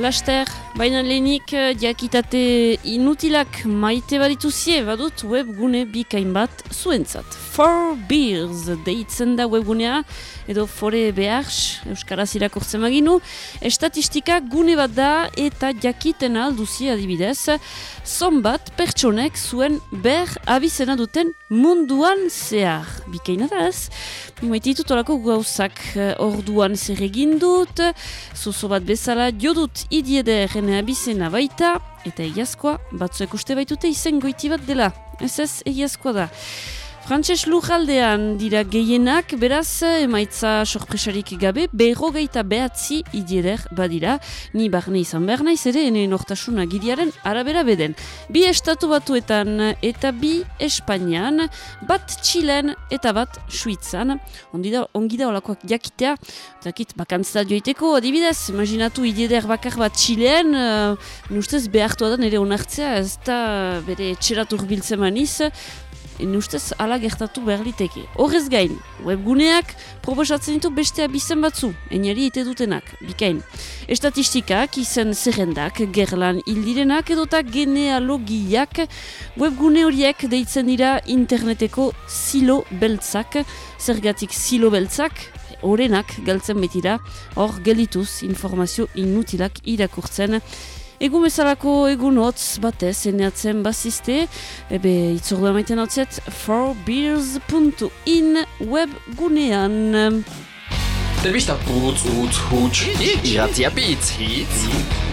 Laster, baina lehenik diakitate inutilak maite badituzie badut webgune bikain bat zuentzat. For Beers deitzen da webgunea, edo fore behars, Euskaraz irakurtzen maginu, estatistika gune bat da eta jakiten alduzi adibidez, zonbat pertsonek zuen ber abizena duten munduan zehar. Bikaina da ez? Maititut olako gauzak orduan zer egin dut, zozo bat bezala jodut idieder ene abizena baita, eta egiazkoa batzuek uste baitute izen goiti bat dela. Ez ez egiazkoa da. Frantses lujaldean dira gehienak, beraz, emaitza sorpresarik gabe, berro geita behatzi idieder badira, ni barne izan behar naiz ere, ene nortasuna gidiaren arabera beden. Bi estatu batuetan eta bi Espainian, bat Txilen eta bat Suitzan. Ongi da, ongi da olakoak jakitea, zakit, bakantzat joiteko, adibidez, imaginatu idieder bakar bat Txilean, uh, nustez behartu da nire onartzea, ez da bere txeratur biltzen maniz, ustez ala gertatu behar liteke. Horrez gain, webguneak proposatzen ditu beste abizen batzu, enari ite dutenak, bikain. Estatistikak, izen zerrendak, gerlan hildirenak edota genealogiak, webgune horiek deitzen dira interneteko silo beltzak, zergatik silo beltzak, Horenak galtzen betira, hor gelituz informazio inutilak irakurtzen, Egun bezalako egun hotz batez, eneatzen bazizte, ebe itzordua maiten hotzet, forbeers.in web gunean. Telebista putz, utz, hutz, iratzia pitz, hitz. Itz eta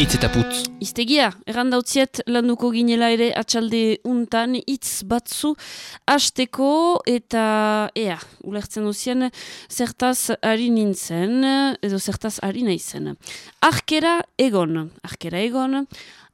putz. Iztegia, errandautziet landuko ginela ere atxalde untan hitz batzu hasteko eta ea, ulertzen duzien zertaz ari nintzen, edo zertaz ari naizen. Arkera egon, arkera egon,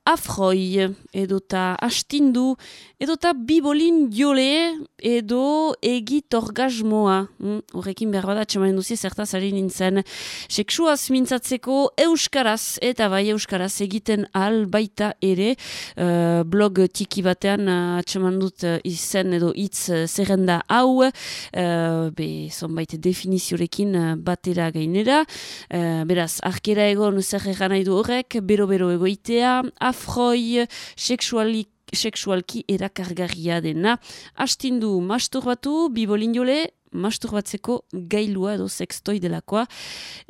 afroi, edota astindu, edota bibolin jole, edo egit orgasmoa. Hmm, horrekin behar bada txamanen duzi zertaz ari nintzen. Seksuaz mintzatzeko euskaraz, eta bai euskaraz egiten al baita ere, uh, blog tiki batean uh, txaman dut uh, izen edo hitz uh, zerrenda hau, uh, be zonbait definiziorekin uh, batera gainera, uh, beraz, arkera egon zer egan nahi du horrek, bero-bero egoitea, afroi, seksualik, seksualki erakargarria dena. Astindu masturbatu, bibolin jole, masturbatzeko gailua edo sextoi delakoa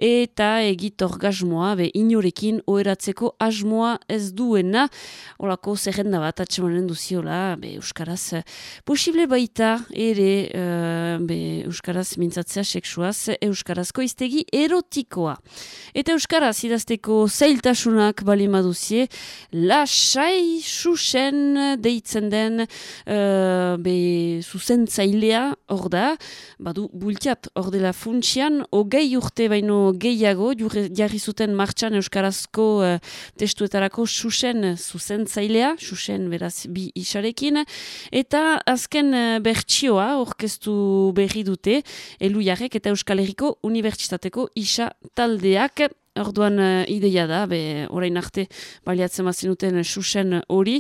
eta egit orgasmoa be inorekin oheratzeko asmoa ez duena. Olako zerrenda bat atxemanen duziola be euskaraz posible baita ere uh, be euskaraz mintzatzea seksuaz euskarazko iztegi erotikoa. Eta euskaraz idazteko zailtasunak bali maduzie lasai susen deitzen den uh, be zuzentzailea hor da badu bultiat hor dela funtsian, hogei urte baino gehiago, jarri zuten martxan Euskarazko uh, testuetarako susen zuzentzailea, susen beraz bi isarekin, eta azken uh, bertsioa orkestu berri dute, elu jarrek eta Euskal Herriko Unibertsitateko isa taldeak, Orduan uh, ideia da, be, orain arte baliatzen mazien duten susen hori.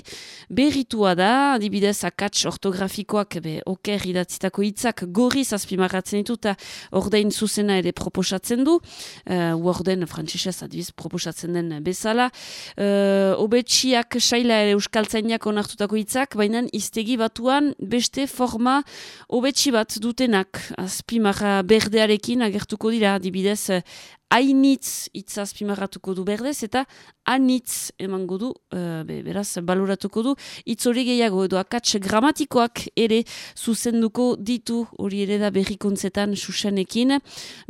Berritua da, adibidez akats ortografikoak be, oker idatzitako hitzak gorri zazpimarratzen ditu eta ordein zuzena ere proposatzen du. Uh, orden frantzisez adibiz proposatzen den bezala. Uh, Obetsiak saila ere euskaltzainak onartutako hitzak, baina iztegi batuan beste forma obetsi bat dutenak. Azpimarra berdearekin agertuko dira, adibidez hainitz itzazpimarratuko du berdez, eta anitz emango du, uh, be, beraz, baloratuko du, itz hori gehiago edo akats gramatikoak ere zuzenduko ditu hori ere da berrikontzetan susenekin,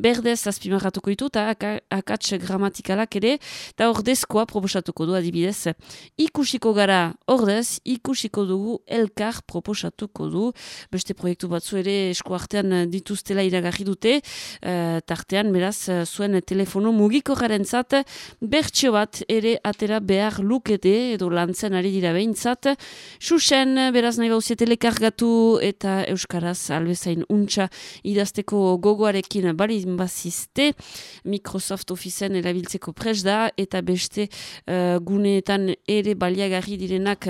berdez azpimarratuko ditu, eta akats gramatikalak ere, eta ordezkoa proposatuko du adibidez, ikusiko gara ordez, ikusiko dugu elkar proposatuko du, beste proiektu batzu ere esko artean dituztela iragarri dute, uh, tartean, beraz, zuen telefono mugiko garen zat, bertxio bat ere atera behar lukete edo lantzen ari dira behintzat. Susen, beraz nahi bauziet elekargatu eta Euskaraz albezain untxa idazteko gogoarekin bali bazizte, Microsoft Officeen erabiltzeko pres da eta beste uh, guneetan ere baliagarri direnak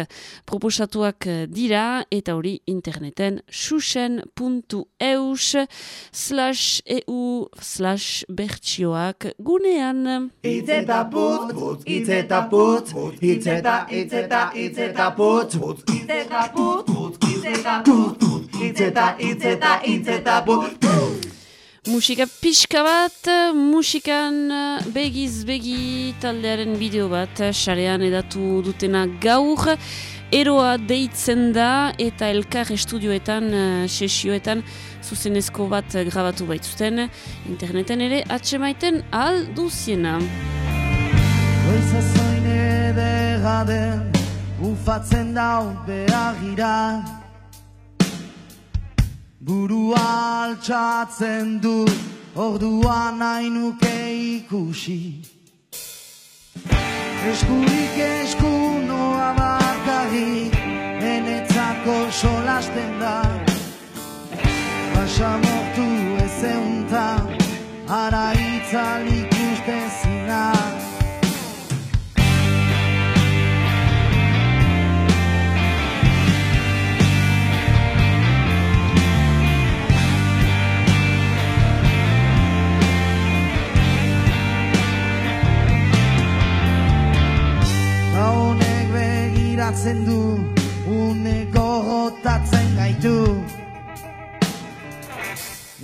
proposatuak dira eta hori interneten susen.eus slash eu slash bertxioa bideoak gunean. Putz, itz eta putz, itz eta, itz eta, itz eta putz, putz, itz eta putz, putz, itz eta putz, itz eta, itz eta, itz eta putz. Musika pixka bat, musikan eh, begiz begi taldearen bideo bat, eh, sarean edatu dutena gaur, eroa deitzen da eta elkar estudioetan, eh, sesioetan, zuzenezko bat grabatu baitzuten, interneten ere atsemaiten alduziena. Goiza zoin edera den, ufatzen dau behagira. Burua altxatzen du, orduan nahi nuke ikusi. Eskurik esku noa bakarrik, enetzako solasten da. Basamortu ez eunta, ara itzal ikusten zina. Begiratzen du, une gorrotatzen gaitu.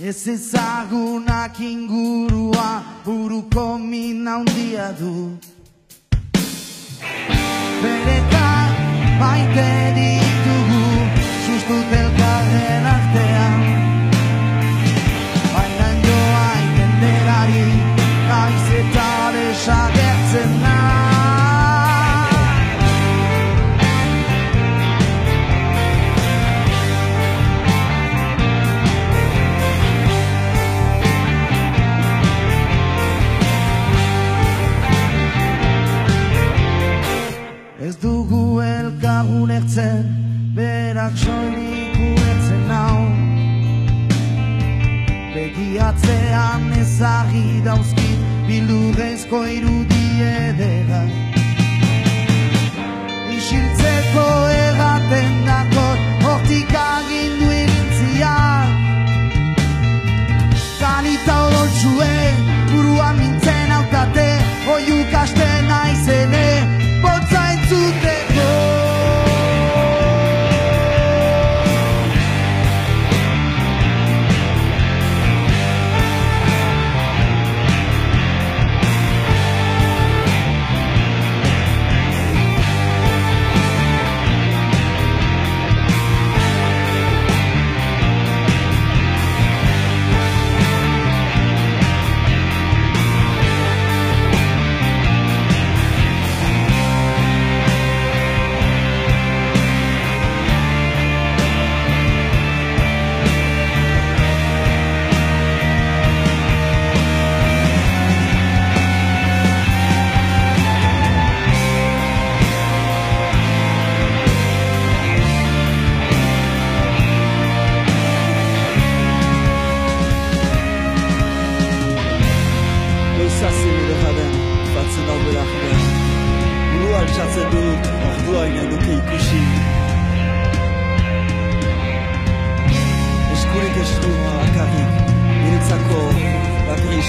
Ez ezagunak ingurua, buruko min handia du. Bereka maite ditugu, sustut elkarren artean. Baina joa itenderari, naiz eta desagertzen berak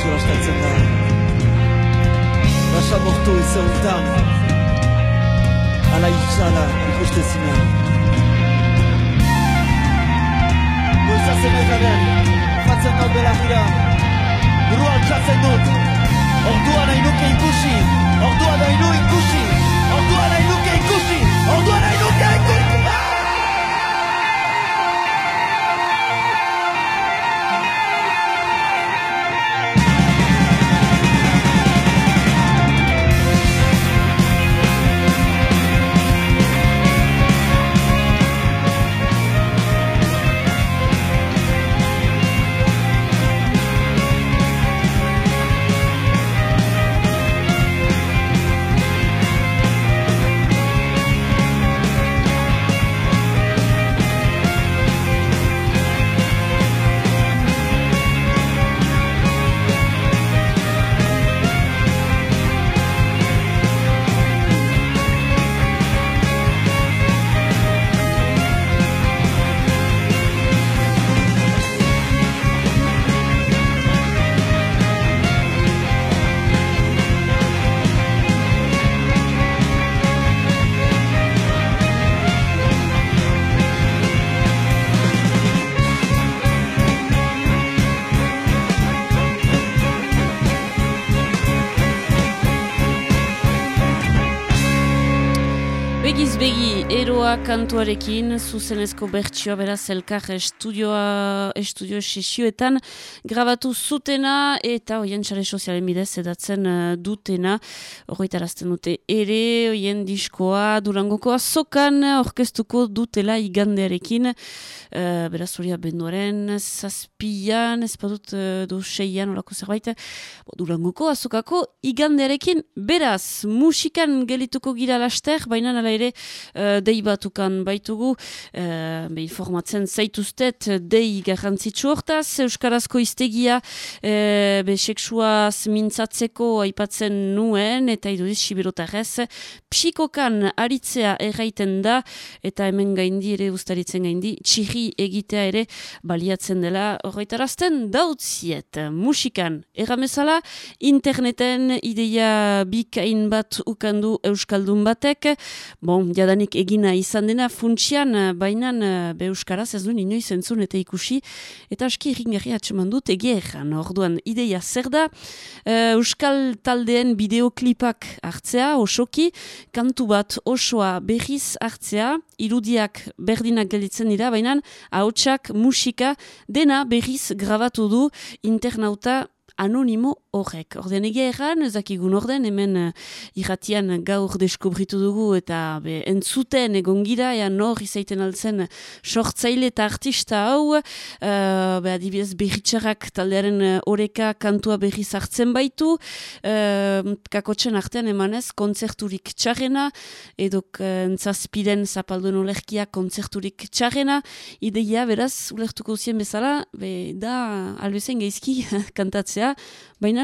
solastatzen da. Basa mortu izautan, ala itxala ikustezina Goiza zile jaden, batzen hau behar Buru altxatzen dut, ordua nahi nuke ikusi, ordua nahi nu ikusi, ordua nahi nuke ikusi, ordua Begi, eroa kantuarekin, zuzenezko bertsioa beraz elkar estudioa, estudio sesioetan, grabatu zutena eta hoien txare sozialen bidez edatzen uh, dutena, horretarazten dute ere, hoien diskoa, durangoko azokan, orkestuko dutela igandearekin, uh, beraz hori benduaren, zazpian, ez badut uh, du seian, orako zerbait, durangoko azokako igandearekin, beraz, musikan gelituko gira laster, baina nala ere, uh, dei batukan baitugu, be informatzen zaituztet, dei garrantzitsu hortaz, Euskarazko iztegia, uh, be seksuaz mintzatzeko aipatzen nuen, eta idudiz siberotarrez, psikokan aritzea erraiten da, eta hemen gaindi ere ustaritzen gaindi, txirri egitea ere baliatzen dela horretarazten dautziet. Musikan, erramezala, interneten ideia bikain bat ukandu Euskaldun batek, bon, jadanik egina izan dena funtsian, eh, baina eh, be euskaraz ez duen inoiz entzun eta ikusi, eta aski irringarri atseman dut egeran, orduan ideia zer da, uh, euskal taldeen bideoklipak hartzea, osoki, kantu bat osoa berriz hartzea, irudiak berdinak gelditzen dira, baina hautsak musika dena berriz grabatu du internauta anonimo horrek. Orden egia erran, ezakigun orden, hemen uh, irratian gaur deskubritu dugu eta be, entzuten egon gira, ea nor izaiten altzen sortzaile eta artista hau, uh, be, adibidez berritxarrak taldearen uh, oreka kantua berri zartzen baitu, uh, kakotxen artean emanez kontzerturik txarrena, edo uh, entzazpiden zapalduen olerkia kontzerturik txarrena, ideia beraz, ulertuko zien bezala, be, da albezen geizki kantatzea, baina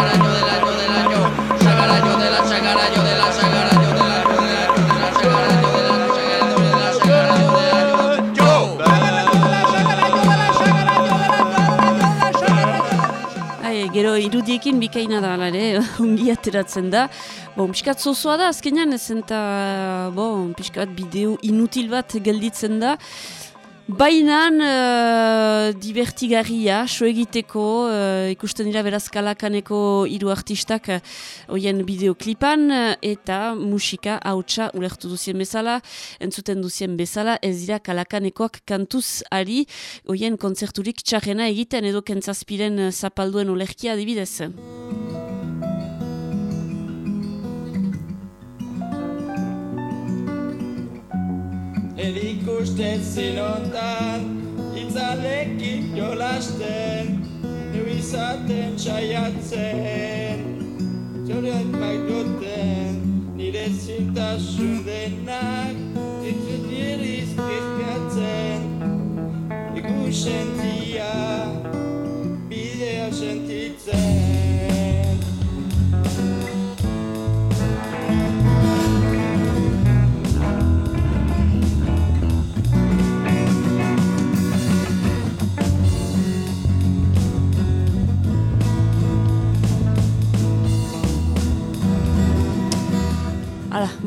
irudiekin bikaina da, ere, ungi ateratzen da. Bon, piskat zozoa da, azkenean, ez eta, bon, piskat bideo inutil bat gelditzen da. Baina uh, divertigarria, so egiteko, uh, ikusten dira beraz kalakaneko hiru artistak uh, bideoklipan eta musika hautsa ulertu duzien bezala, entzuten duzien bezala, ez dira kalakanekoak kantuz ari, hoien kontzerturik txarrena egiten edo kentzazpiren zapalduen ulerkia adibidez. Erikusten zinotan, itzalekin jolasten, nu izaten txaiatzen, txoriak baituten, nire zintasun denak, ditzut iriz kezkatzen, ikusen dia, bideo sentitzen.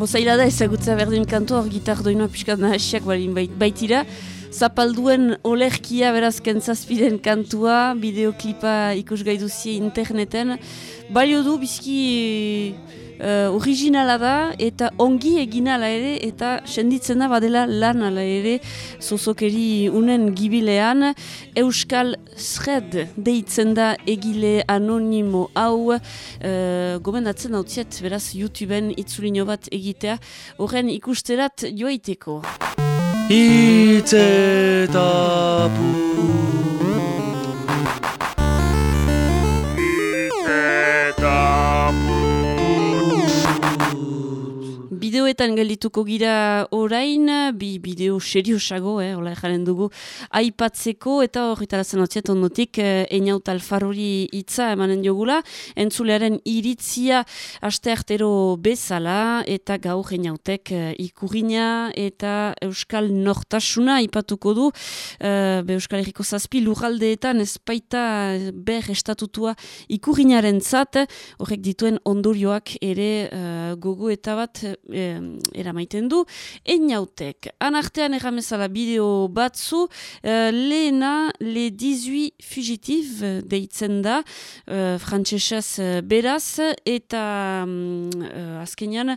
Hala, bozaila da ezagutza berdin kantu hor gitar doinoa pixkat nahasiak balin bait, baitira. Zapalduen olerkia beraz kentzazpiden kantua, bideoklipa ikus gaiduzie interneten. Balio du bizki uh, originala da eta ongi egin ala ere eta senditzen da badela lan ala ere zozokeri unen gibilean. Euskal Zred deitzen da egile anonimo hau. Uh, gomendatzen hau beraz YouTubeen itzulino bat egitea. Horren ikusterat joaiteko. Itzetapu bideoetan geldituko gira orain, bi bideo seriosago, eh, hola jaren dugu, aipatzeko eta horretarazen otziet ondotik, eh, eniaut alfarori hitza emanen jogula, entzulearen iritzia aste artero bezala eta gaur eniautek eh, ikurina eta euskal nortasuna aipatuko du, eh, be euskal erriko zazpi lujaldeetan ezpaita ber estatutua ikurinaren zat, horrek dituen ondorioak ere eh, gogo eta bat uh, eramaiten du. Eniautek, anartean erramezala bideo batzu, uh, lehena le 18 fugitiv deitzen da, uh, frantzesez beraz, eta um, uh, azkenean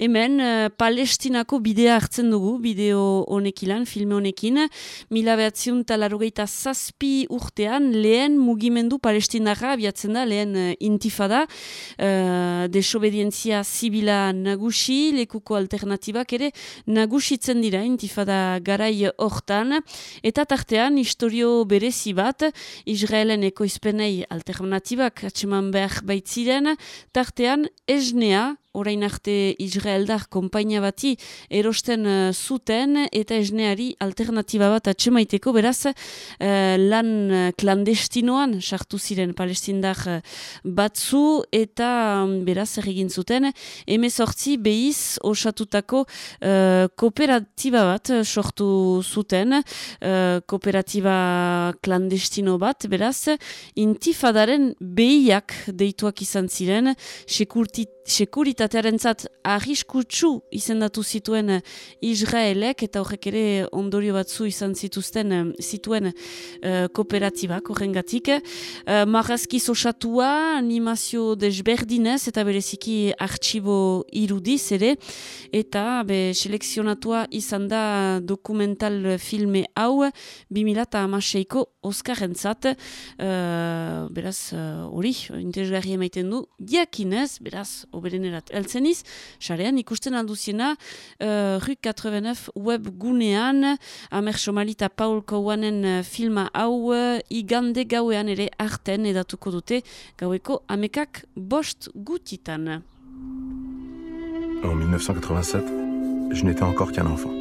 hemen palestinako bidea hartzen dugu, bideo honekilan, filme honekin, mila behatziun talarrogeita zazpi urtean, lehen mugimendu palestinara abiatzen da, lehen uh, intifada, uh, desobedientzia zibila nagusi, lekuko alternatibak ere nagusitzen dira intifada garai hortan, eta tartean historio berezi bat, Israelen ekoizpenei alternatibak atseman behar baitziren, tartean esnea, orain arte Israeldar konpainia bati erosten uh, zuten eta esneari alternatiba bat atxemaiteko beraz uh, lan uh, klandestinoan sartu ziren palestindar uh, batzu eta um, beraz erregin zuten emezortzi behiz osatutako uh, kooperatiba bat sortu zuten uh, kooperatiba klandestino bat beraz intifadaren behiak deituak izan ziren sekurtit sekuritatearen zat arriskutsu izendatu zituen eh, Israelek eta horrek ere ondorio batzu izan zituzten eh, zituen uh, kooperatibak horrengatik. Uh, Marrazki osatua, animazio desberdinez eta bereziki artxibo irudiz ere eta be, selekzionatua izan da dokumental filme hau 2006ko Oskarren zat uh, beraz hori uh, interesgarri emaiten du diakinez, beraz oberenerat eltzeniz, xarean ikusten alduziena Rue 89 web gunean Amer Somalita Paul Kouanen filma hau igande gauean ere arten edatuko dute gaueko amekak bost gutitan. En 1987, je n'étais encore qu'un enfant.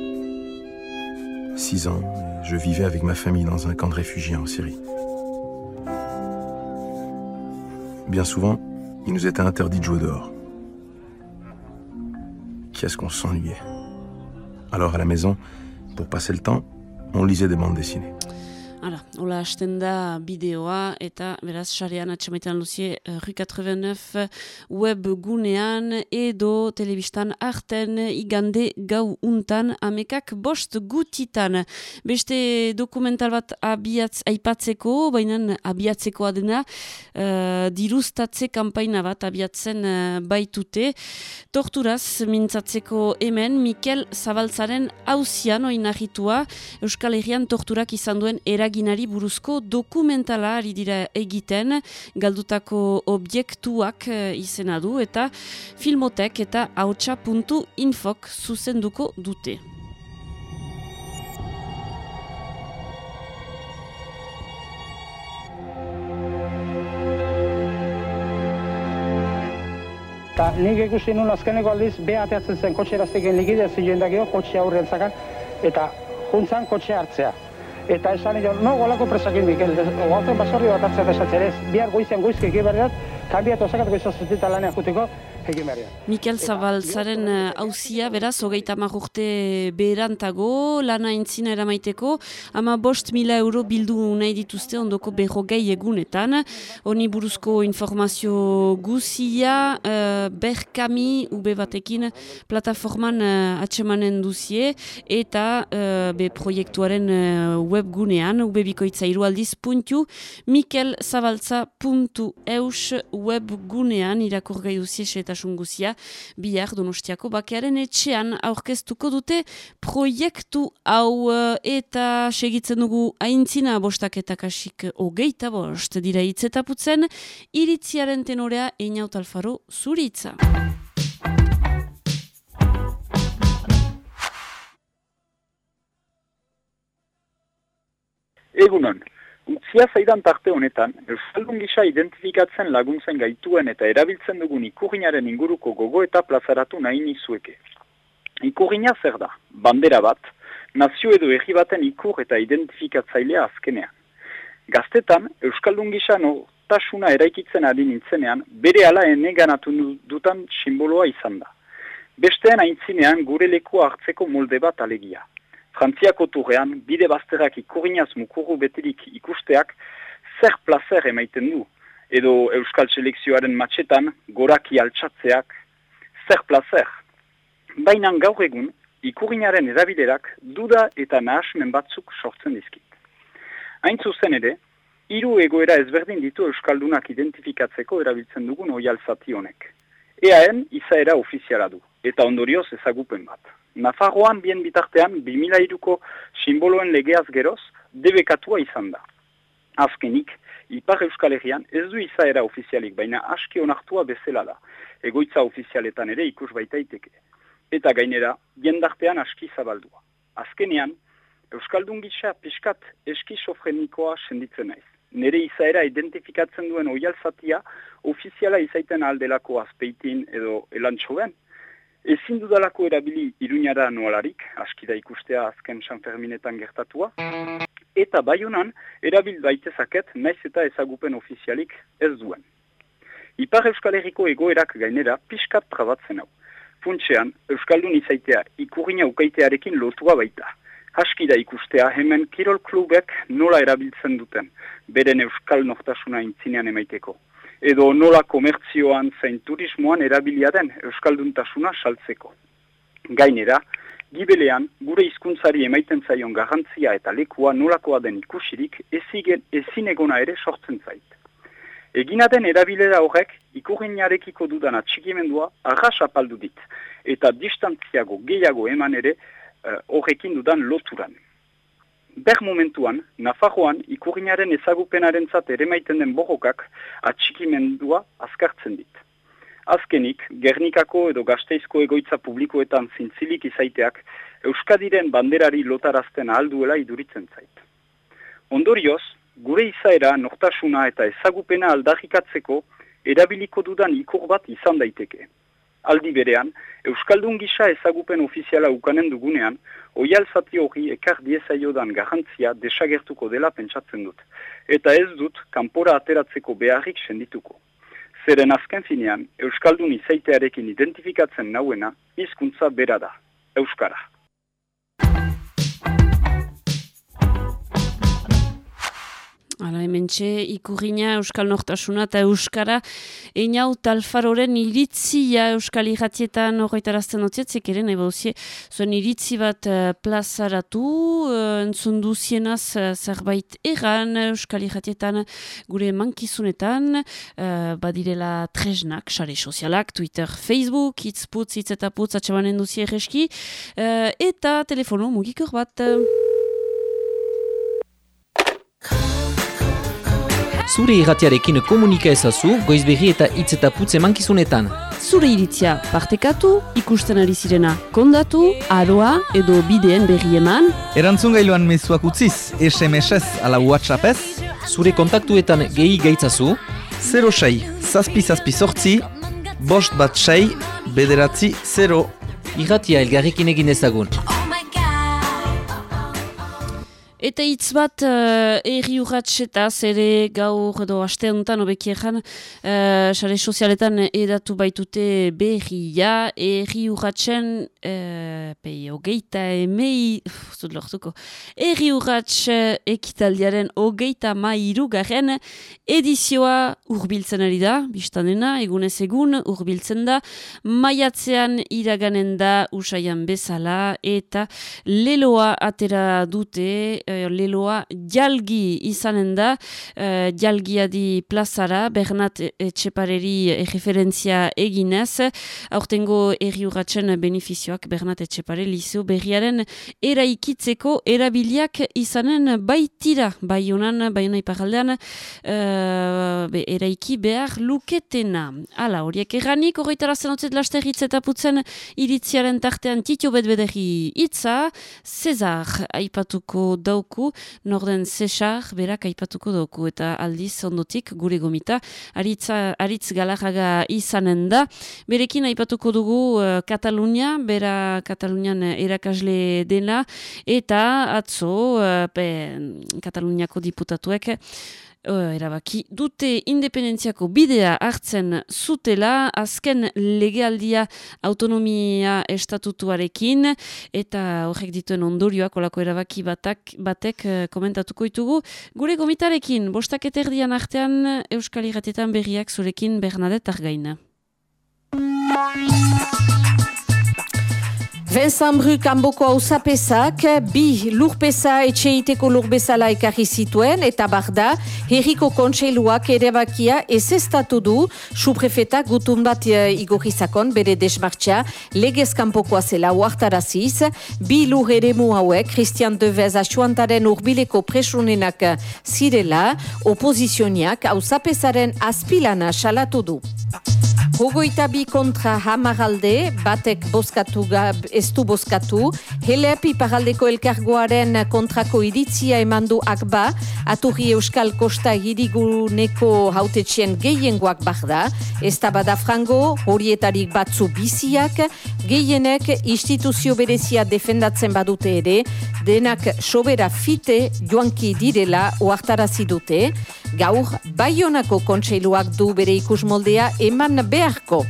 Six ans, je vivais avec ma famille dans un camp de réfugiés en Syrie. Bien souvent, il nous était interdit de jouer dehors. Qu'est-ce qu'on s'ennuyait? Alors à la maison, pour passer le temps, on lisait des bandes dessinées. Hola hasten da bideoa eta beraz sarean atxamaitan luzie uh, Rue 89 web gunean edo telebistan arten igande gau untan amekak bost gutitan. Beste dokumental bat abiatz aipatzeko, baina abiatzeko adena uh, dirustatze kampaina bat abiatzen uh, baitute. Torturaz mintzatzeko hemen Mikel Zabaltzaren hausian oinahitua Euskal Herrian torturak izan duen era eraginari buruzko dokumentala ari dira egiten galdutako objektuak uh, izena du eta filmotek eta hautsa.infok zuzenduko dute. Eta nik ikusi nun azkeneko aldiz, beha ateatzen zen kotxe erazteken ligidea zilean dakio, kotxe aurrean zakan, eta juntzan kotxe hartzea. Eta esan nio, no, golako presakin Mikel, ogaltzen basorri bat hartzea desatzerez, bihar goizen goizke ekiberreat, kanbiatu osakatuko izazutita lanean jutiko, Mikel Zabaltzaren hauzia, uh, beraz, hogeita urte beherantago, lana entzina eramaiteko, ama bost mila euro bildu nahi dituzte ondoko beho gehi egunetan. Honi buruzko informazio guzia, uh, berkami, ube batekin, plataforman uh, atsemanen duzie, eta uh, be proiektuaren uh, webgunean, ubebikoitza irualdiz puntu, mikelzabaltza.eus webgunean irakurgai duzie, eta guzia, bihar donostiako bakearen etxean aurkeztuko dute proiektu hau eh, eta segitzen dugu aintzina bostak eta kasik hogeita bost dira hitzetaputzen, iritziaren tenorea einaut alfaro zuritza. Egunon, Utzia zaidan tarte honetan, Euskaldun gisa identifikatzen laguntzen gaituen eta erabiltzen dugun ikurriñaren inguruko gogo eta plazaratu nahi nizueke. Ikurriña zer da, bandera bat, nazio edo erri baten ikur eta identifikatzailea azkenean. Gaztetan, Euskaldun gisa nortasuna eraikitzen ari nintzenean, bere ala eneganatu dutan simboloa izan da. Bestean aintzinean gure leku hartzeko molde bat alegia. Frantziako turrean, bide bazterak ikurriñaz mukuru beterik ikusteak, zer placer emaiten du, edo Euskal Selekzioaren matxetan, goraki altxatzeak, laster placer. Baina gaur egun, ikurriñaren erabilerak duda eta nahasmen batzuk sortzen dizkit. Hain zuzen ere, hiru egoera ezberdin ditu Euskaldunak identifikatzeko erabiltzen dugun oialzati honek. Eaen izaera ofiziala du, eta ondorioz ezagupen bat. Nafarroan bien bitartean 2002ko simboloen legeaz geroz debekatua izan da. Azkenik, Ipar Euskal Herrian ez du izaera ofizialik, baina aski onartua bezala da. Egoitza ofizialetan ere ikus baitaiteke. Eta gainera, jendartean aski zabaldua. Azkenean, Euskaldun gisa pixkat eskizofrenikoa senditzen naiz. Nere izaera identifikatzen duen oialzatia ofiziala izaiten aldelako azpeitin edo elantxoen. Ezin dudalako erabili iruñara nualarik, aski da ikustea azken Sanferminetan gertatua, eta baiunan erabil daitezaket naiz eta ezagupen ofizialik ez duen. Ipar Euskal Herriko egoerak gainera pixkat trabatzen hau. Funtsean, Euskaldun izaitea ikurriña ukaitearekin lotua baita. Haski da ikustea hemen Kirol Klubek nola erabiltzen duten, beren Euskal Nortasuna intzinean emaiteko. Edo nola komertzioan zein turismoan erabilia den Euskalduntasuna saltzeko. Gainera, Gibelean, gure hizkuntzari emaiten zaion garrantzia eta lekua nolakoa den ikusirik ezigen, ezin egona ere sortzen zait. Egina den erabilera horrek ikurriñarekiko dudan atxikimendua arras apaldu dit, eta distantziago gehiago eman ere uh, horrekin dudan loturan. Ber momentuan, Nafarroan ikurriñaren ezagupenaren zat ere maiten den borrokak atxikimendua azkartzen dit. Azkenik, Gernikako edo Gasteizko egoitza publikoetan zintzilik izaiteak Euskadiren banderari lotarazten alduela iduritzen zait. Ondorioz, gure izaera nortasuna eta ezagupena aldarrikatzeko erabiliko dudan ikur bat izan daiteke. Aldi berean, Euskaldun gisa ezagupen ofiziala ukanen dugunean, oial zati hori ekar diezaiodan garrantzia desagertuko dela pentsatzen dut, eta ez dut kanpora ateratzeko beharrik sendituko. Zeren azken finean, Euskaldun izaitearekin identifikatzen nauena, hizkuntza bera da, Euskara. Hala, hemen txe, ikurriña, Euskal Nortasuna eta Euskara, einau talfaroren iritzia. Euskal Iratietan horretarazten otziet, zekeren, eba osie, zuen iritzi bat uh, plazaratu, uh, entzun duzienaz uh, zerbait egan Euskal Iratietan gure mankizunetan, uh, badirela tresnak, sare sozialak, Twitter, Facebook, itzputz, itzetaputz, atxabanen duzie erreski, uh, eta telefono mugikor bat... Zure irratiarekin komunika ezazu, goizberri eta hitz eta putze mankizunetan. Zure iritzia partekatu, ikusten ari zirena kondatu, aroa edo bideen berri eman. Erantzun gailuan mezuak utziz, SMS-ez ala WhatsApp-ez. Zure kontaktuetan gehi gaitzazu. 06, zazpi zazpi sortzi, bost bat sei, bederatzi 0. Irratia elgarrekin egin ezagun. Eta hitz bat uh, erri urratxetaz ere gaur edo aste honetan obeki egan uh, sare sozialetan edatu baitute berria. Erri urratxen uh, pei hogeita emei zut lortuko. Erri urratx ekitaldiaren hogeita mairu garen edizioa urbiltzen ari da biztanena egunez egun urbiltzen da. Maiatzean iraganen da usaian bezala eta leloa atera dute leloa jalgi izanen da, uh, jalgiadi plazara, Bernat Etxepareri referentzia eginez, aurtengo erri urratzen benefizioak Bernat Etxepare lizu berriaren eraikitzeko erabiliak izanen baitira, bai honan, bai honai paraldean, uh, be, eraiki behar luketena. Hala, horiek erranik, horretara zenotzet laster hitz eta putzen iritziaren tartean titio bedbederi hitza, Cezar aipatuko dauku, norden Cesar berak aipatuko dauku, eta aldiz ondotik gure gomita, aritza, aritz galarraga izanen da, berekin aipatuko dugu uh, Katalunia, bera Katalunian erakasle dena, eta atzo, uh, Kataluniako diputatuek, erabaki. Dute independentziako bidea hartzen zutela azken legealdia autonomia estatutuarekin. Eta horrek dituen ondorioak olako erabaki batak, batek komentatuko ditugu. Gure gomitarekin bostak eterdian artean Euskal Iratietan berriak zurekin Bernadette Argaina. Vincent Bru kanboko auzapezak bi lurpeza etxeiteko lurbezala ekarri zituen eta barda herriko kontseiluak erebakia ez estatu du suprefetak gutun bat eh, igorrizakon bere desmartxa legez kanpokoa zela uartaraziz bi lur eremu hauek Christian Devez asuantaren urbileko presunenak zirela oposizioniak auzapezaren azpilana salatu du. Hogoita bi kontra hamaralde, batek boskatu gab, ez du boskatu, helep iparaldeko elkargoaren kontrako iritzia emandu akba, aturri euskal kosta iriguneko hautetxien gehiengoak barda, ez da bada frango, horietarik batzu biziak, gehienek instituzio berezia defendatzen badute ere, denak sobera fite joanki direla oartarazi dute, gaur Baionako kontseiluak du bere ikusmoldea eman beharko.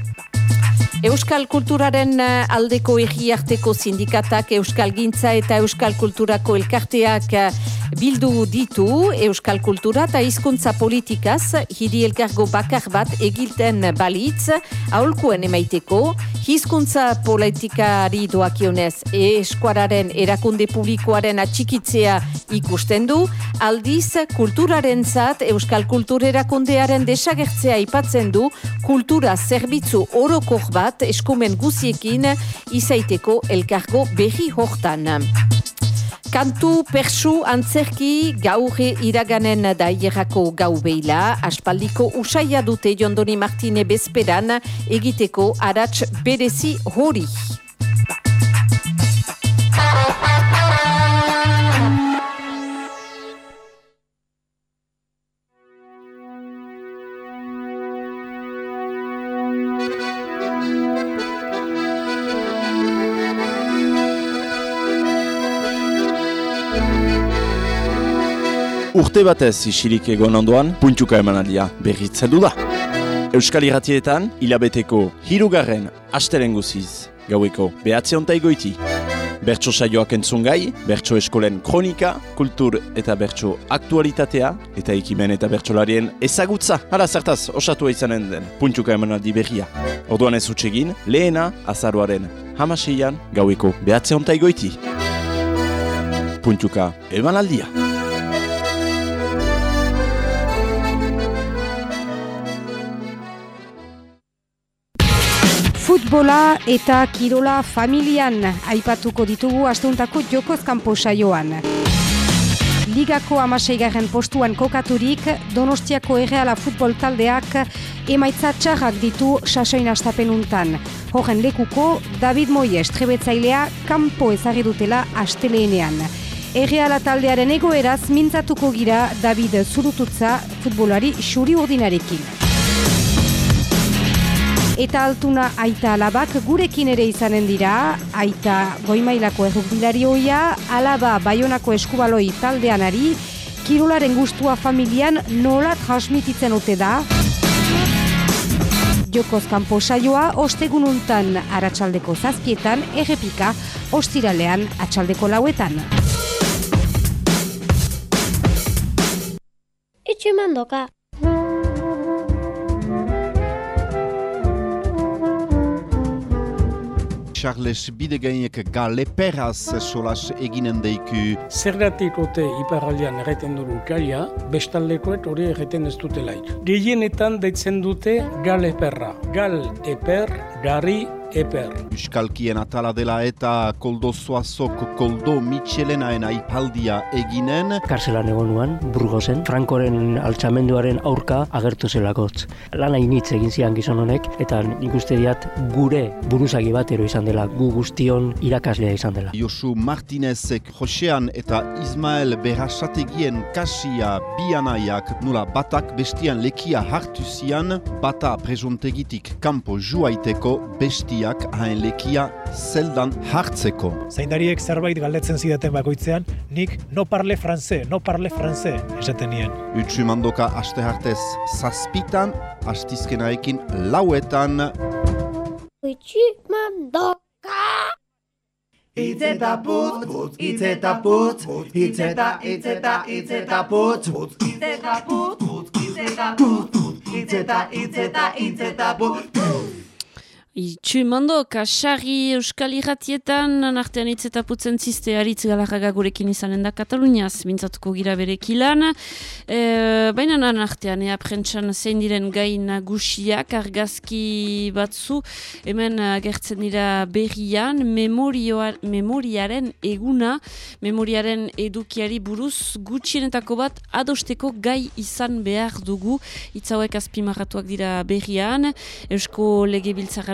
Euskal kulturaren eh, aldeko egiarteko sindikatak Euskal Gintza eta Euskal Kulturako elkarteak eh, bildu ditu Euskal Kultura eta hizkuntza politikaz hiri elkargo bakar bat egilten balitz aholkuen emaiteko hizkuntza politikari doakionez eskuararen erakunde publikoaren atxikitzea ikusten du aldiz kulturaren zat Euskal Kultur erakundearen desagertzea ipatzen du kultura zerbitzu orokor bat eskumen guziekin izaiteko elkargo berri hortan. Kantu persu antzerki gaurre iraganen daierako gau beila, aspaldiko usaia dute Jondoni Martine bezperan egiteko arats berezi hori. Urte batez isilik egon ondoan, puntxuka emanaldia berriz heldu da. Euskal Irratietan, hilabeteko hirugarren asteren guziz, gaueko behatze ontai goiti. Bertso saioak entzun gai, bertso eskolen kronika, kultur eta bertso aktualitatea, eta ekimen eta bertsolarien ezagutza. Hala zertaz, osatua izanen den, puntxuka emanaldi berria. Orduan ez utsegin, lehena azaruaren hamaseian, gaueko behatze ontai goiti. Puntxuka emanaldia. Futbola eta kirola familian aipatuko ditugu asteuntako jokoz kanpo saioan. Ligako amaseigarren postuan kokaturik, Donostiako erreala futbol taldeak emaitza txarrak ditu sasoin astapenuntan. Horren lekuko, David Moyes trebetzailea kanpo ezagri dutela asteleenean. Erreala taldearen egoeraz mintzatuko gira David Zurututza futbolari xuri urdinarekin. Eta altuna aita alabak gurekin ere izanen dira, aita goimailako errukbilari hoia, alaba baionako eskubaloi taldeanari, kirolaren gustua familian nola transmititzen ote da. Jokoz kanpo saioa, ostegununtan aratsaldeko zazpietan, errepika, ostiralean atxaldeko lauetan. Itxu mandoka. Charles Bidegainek galeperaz solas eginen deiku. Zergatik ote iparraldean erreten dugu gaia, bestaldekoet hori erreten ez dutelaik. Gehienetan deitzen dute galeperra. Gal eper, gari eper. Euskalkien atala dela eta koldo zoazok koldo mitxelenaen aipaldia eginen. Karzelan egon nuan, Burgosen, Frankoren altxamenduaren aurka agertu zelakotz. Lan hainitz egin zian gizon honek, eta nik uste diat gure buruzagi batero izan dela, gu guztion irakaslea izan dela. Josu Martinezek Josean eta Ismael Berrasategien kasia bianaiak nula batak bestian lekia hartu zian, bata presuntegitik kampo juaiteko bestia guztiak haen lekia zeldan hartzeko. Zaindariek zerbait galdetzen zidaten bakoitzean, nik no parle franze, no parle franze, esaten nien. Utsu mandoka aste hartez zazpitan, astizkenarekin lauetan. Utsu mandoka! Itzeta putz, putz, itzeta putz, itzeta, itzeta, itzeta putz, putz, itzeta putz, putz, itzeta putz, itzeta, itzeta, itzeta putz, Itxu mando, kasari euskal irratietan, artean hitz eta putzen ziste haritz galarraga gurekin izanen da Kataluniaz, mintzatuko gira berekilan. E, Baina nan artean, ea prentsan zein diren gai nagusiak, argazki batzu, hemen agertzen dira berrian, memoriaren eguna, memoriaren edukiari buruz, gutxienetako bat adosteko gai izan behar dugu, itzauek azpimarratuak dira berrian, eusko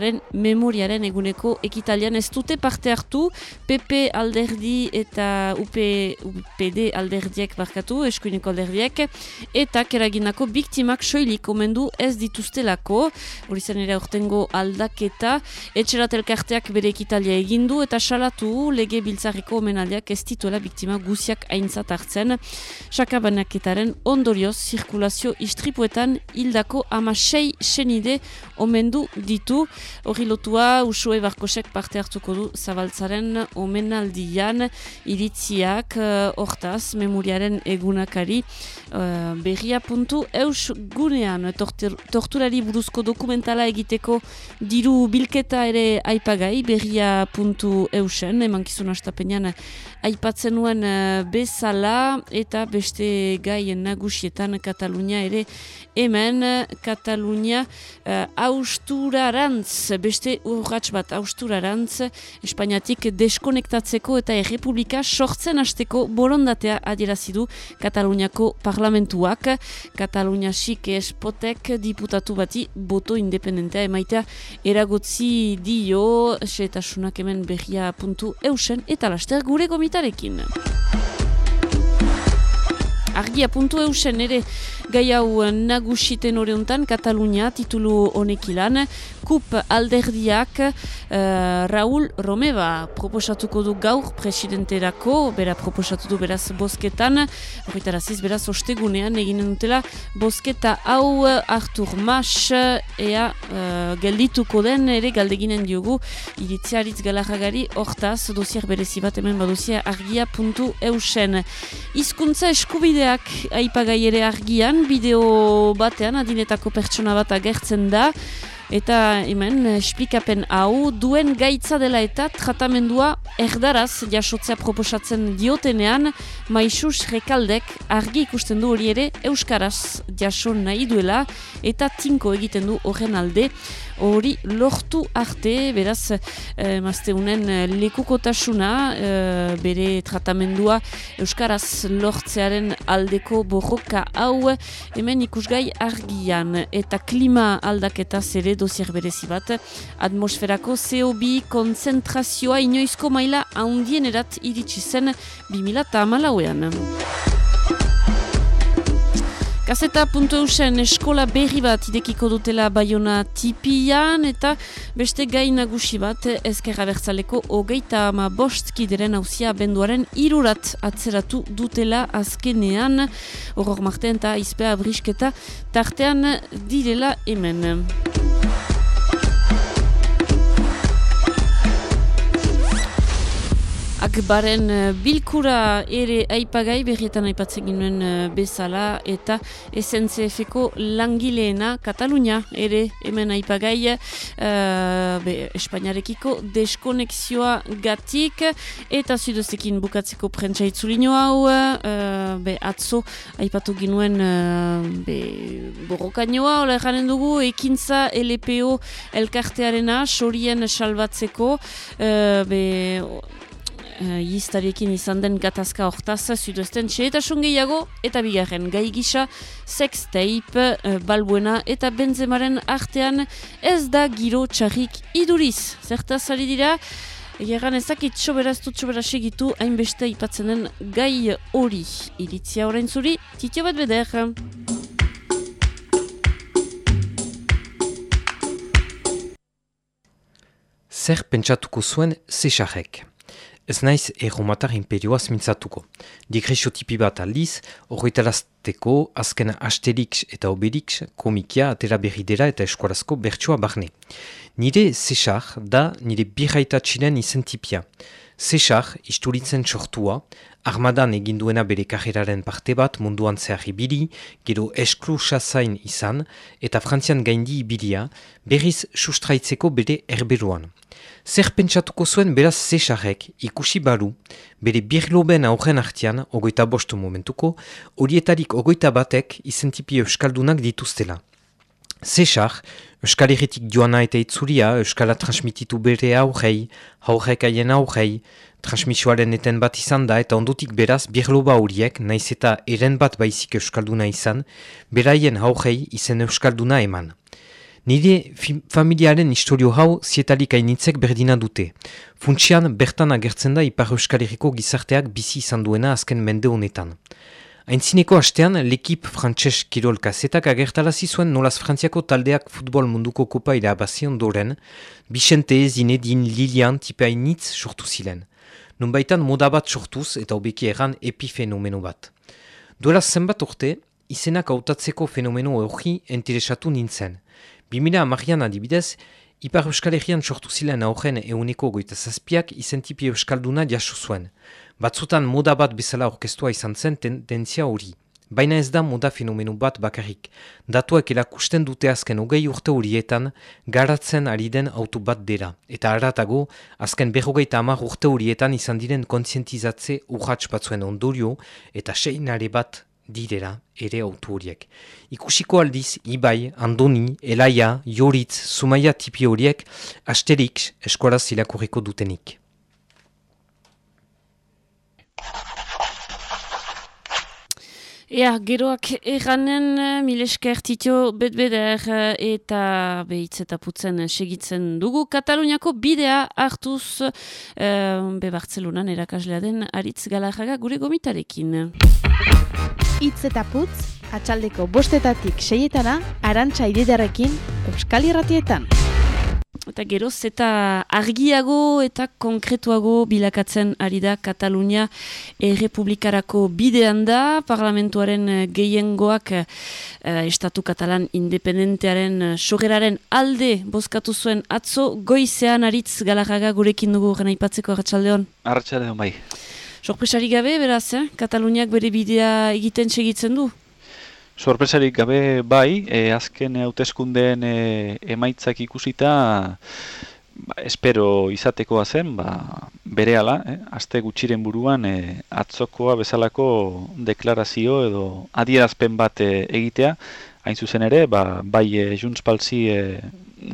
lege memoriaren eguneko ekitalian. Ez dute parte hartu PP alderdi eta UP, UPD alderdiek barkatu, eskuineko alderdiek. Eta keraginako biktimak soilik omendu ez dituztelako. Hori zen ere urtengo aldaketa. Etxerat elkarteak bere ekitalia egindu eta salatu lege biltzarriko omenaldiak ez dituela biktima guziak aintzat hartzen. Sakabanaketaren ondorioz zirkulazio istripuetan hildako ama sei senide omendu ditu Hori lotua, Usue Barkosek parte hartuko du zabaltzaren omenaldian iritziak uh, hortaz, memoriaren egunakari uh, berria puntu eus gunean. Torturari buruzko dokumentala egiteko diru bilketa ere aipagai berria puntu eusen, emankizun astapenean aipatzen nuen uh, bezala eta beste gaien nagusietan Katalunia ere hemen Katalunia uh, austurarantz beste urratx bat austurarantz Espainiatik deskonektatzeko eta errepublika sortzen hasteko borondatea adierazidu Kataluniako parlamentuak. Katalunia sik espotek diputatu bati boto independentea emaitea eragotzi dio setasunak hemen berria puntu eusen eta laster gure gomitarekin. Argia puntu eusen ere gai hau nagusiten honetan Katalunia titulu honekilan KUP alderdiak uh, Raul Romeva proposatuko du gaur presidenterako, bera proposatu du beraz bosketan, horretaraziz beraz ostegunean eginen dutela bosketa hau Artur Mas ea uh, geldituko den ere galdeginen diogu iritziaritz galarragari hortaz dosier berezi bat hemen badozia argia puntu eusen. Hizkuntza eskubideak aipagai ere argian, bideo batean adinetako pertsona bat agertzen da, Eta hemen, esplikapen hau, duen gaitza dela eta tratamendua erdaraz jasotzea proposatzen diotenean, maixus rekaldek argi ikusten du hori ere Euskaraz jaso nahi duela eta tinko egiten du horren alde hori lortu arte, beraz, eh, mazteunen eh, lekukotasuna, eh, bere tratamendua Euskaraz lortzearen aldeko borroka hau, hemen ikusgai argian, eta klima aldaketa zere dosier berezi bat, atmosferako CO2 konzentrazioa inoizko maila haundien erat iritsi zen 2000 amalauean. Gazeta puntu eusen eskola berri bat idekiko dutela baiona tipian eta beste gai nagusi bat ezkerra bertzaleko hogeita ama bostkideren hauzia benduaren irurat atzeratu dutela azkenean horror marten eta izpea brisketa tartean direla hemen. Akbaren uh, bilkura ere aipagai berrietan aipatzen ginen uh, bezala eta SNCF-eko langileena Katalunia ere hemen aipagai uh, be, Espainiarekiko deskonexioa gatik eta zudozekin bukatzeko prentsa itzulino hau uh, be, atzo aipatu ginuen uh, be, borrokainoa hola eranen dugu ekintza LPO elkartearena sorien salbatzeko uh, be, uh, iztariekin izan den gatazka hortaz zudezten txeetasun gehiago eta bigarren gai gisa sex tape, uh, balbuena eta benzemaren artean ez da giro txarrik iduriz. Zertaz ari dira, Egeran ezakit soberaz dut sobera segitu hainbeste ipatzen den gai hori. Iritzia orain zuri, titio bat beder. Zer pentsatuko zuen zesarek? Ez naiz erromatar imperioaz mintzatuko. Digresio tipi bat aldiz, horretalaz arteko azken Asterix eta Obelix komikia atera berri dela eta eskuarazko bertsua barne. Nire Cesar da nire birraitatxinen izentipia. Cesar isturitzen sortua, armadan eginduena bere kajeraren parte bat munduan zehar ibili, gero esklu zain izan eta frantzian gaindi ibilia, berriz sustraitzeko bere erberuan. Zer pentsatuko zuen beraz Cesarek ikusi balu, bere birloben aurren artian, ogoita bostu momentuko, horietarik ogoita batek izentipi euskaldunak dituztela. Cesar, Euskal Herritik joana eta itzuria, Euskala transmititu bere aurrei, haurek aien aurrei, transmisioaren eten bat izan da eta ondutik beraz birloba horiek, naiz eta eren bat baizik Euskalduna izan, beraien aurrei izen Euskalduna eman. Nire familiaren historio hau zietalik hainitzek berdina dute. Funtsian, bertan agertzen da Ipar Euskal Herriko gizarteak bizi izan duena azken mende honetan. Aintzineko hastean, l'ekip frantses kirol kasetak agertalazi zuen nolaz frantziako taldeak futbol munduko kopa irabazion doren, Bixente, Zinedin, Lilian, tipe hainitz sortu zilen. Nunbaitan moda bat sortuz eta obeki erran epifenomeno bat. Duela zenbat urte, izenak hautatzeko fenomeno hori interesatu nintzen. Bimila amarian adibidez, Ipar Euskal Herrian sortu zilen aurren euneko goita zazpiak izentipi Euskalduna jaso zuen. Batzutan moda bat bezala orkestua izan zen tendentzia hori. Baina ez da moda fenomenu bat bakarrik. Datuak erakusten dute azken hogei urte horietan garatzen ari den auto bat dela. Eta aratago, azken berrogeita hamar urte horietan izan diren kontzientizatze urratx batzuen ondorio eta seinare bat direla ere auto horiek. Ikusiko aldiz, Ibai, Andoni, Elaia, Joritz, Sumaia tipi horiek, Asterix eskolaz zilakurriko dutenik. Ea, geroak erranen, milesker titio betbeder eta behitz eta putzen segitzen dugu. Kataluniako bidea hartuz eh, be Bartzelonan erakaslea den aritz galarraga gure gomitarekin. Itz eta putz, atxaldeko bostetatik seietana, arantxa ididarekin, Euskal Irratietan. Eta geroz eta argiago eta konkretuago bilakatzen ari da Katalunia Errepublikarako bidean da, parlamentuaren gehiengoak eh, estatu katalan independentearen eh, sogeraren alde bozkatu zuen atzo, goizean aritz galarraga gurekin dugu gana ipatzeko arratsaldeon. Arratxaldeon bai. Sorpresari gabe, beraz, eh? Kataluniak bere bidea egiten segitzen du? Sorpresarik gabe bai, e, azken hauteskundeen e, emaitzak ikusita ba, espero izatekoa zen, ba, bere ala, eh, azte gutxiren buruan e, atzokoa bezalako deklarazio edo adierazpen bat e, egitea, hain zuzen ere, ba, bai e, Junts Palsi e,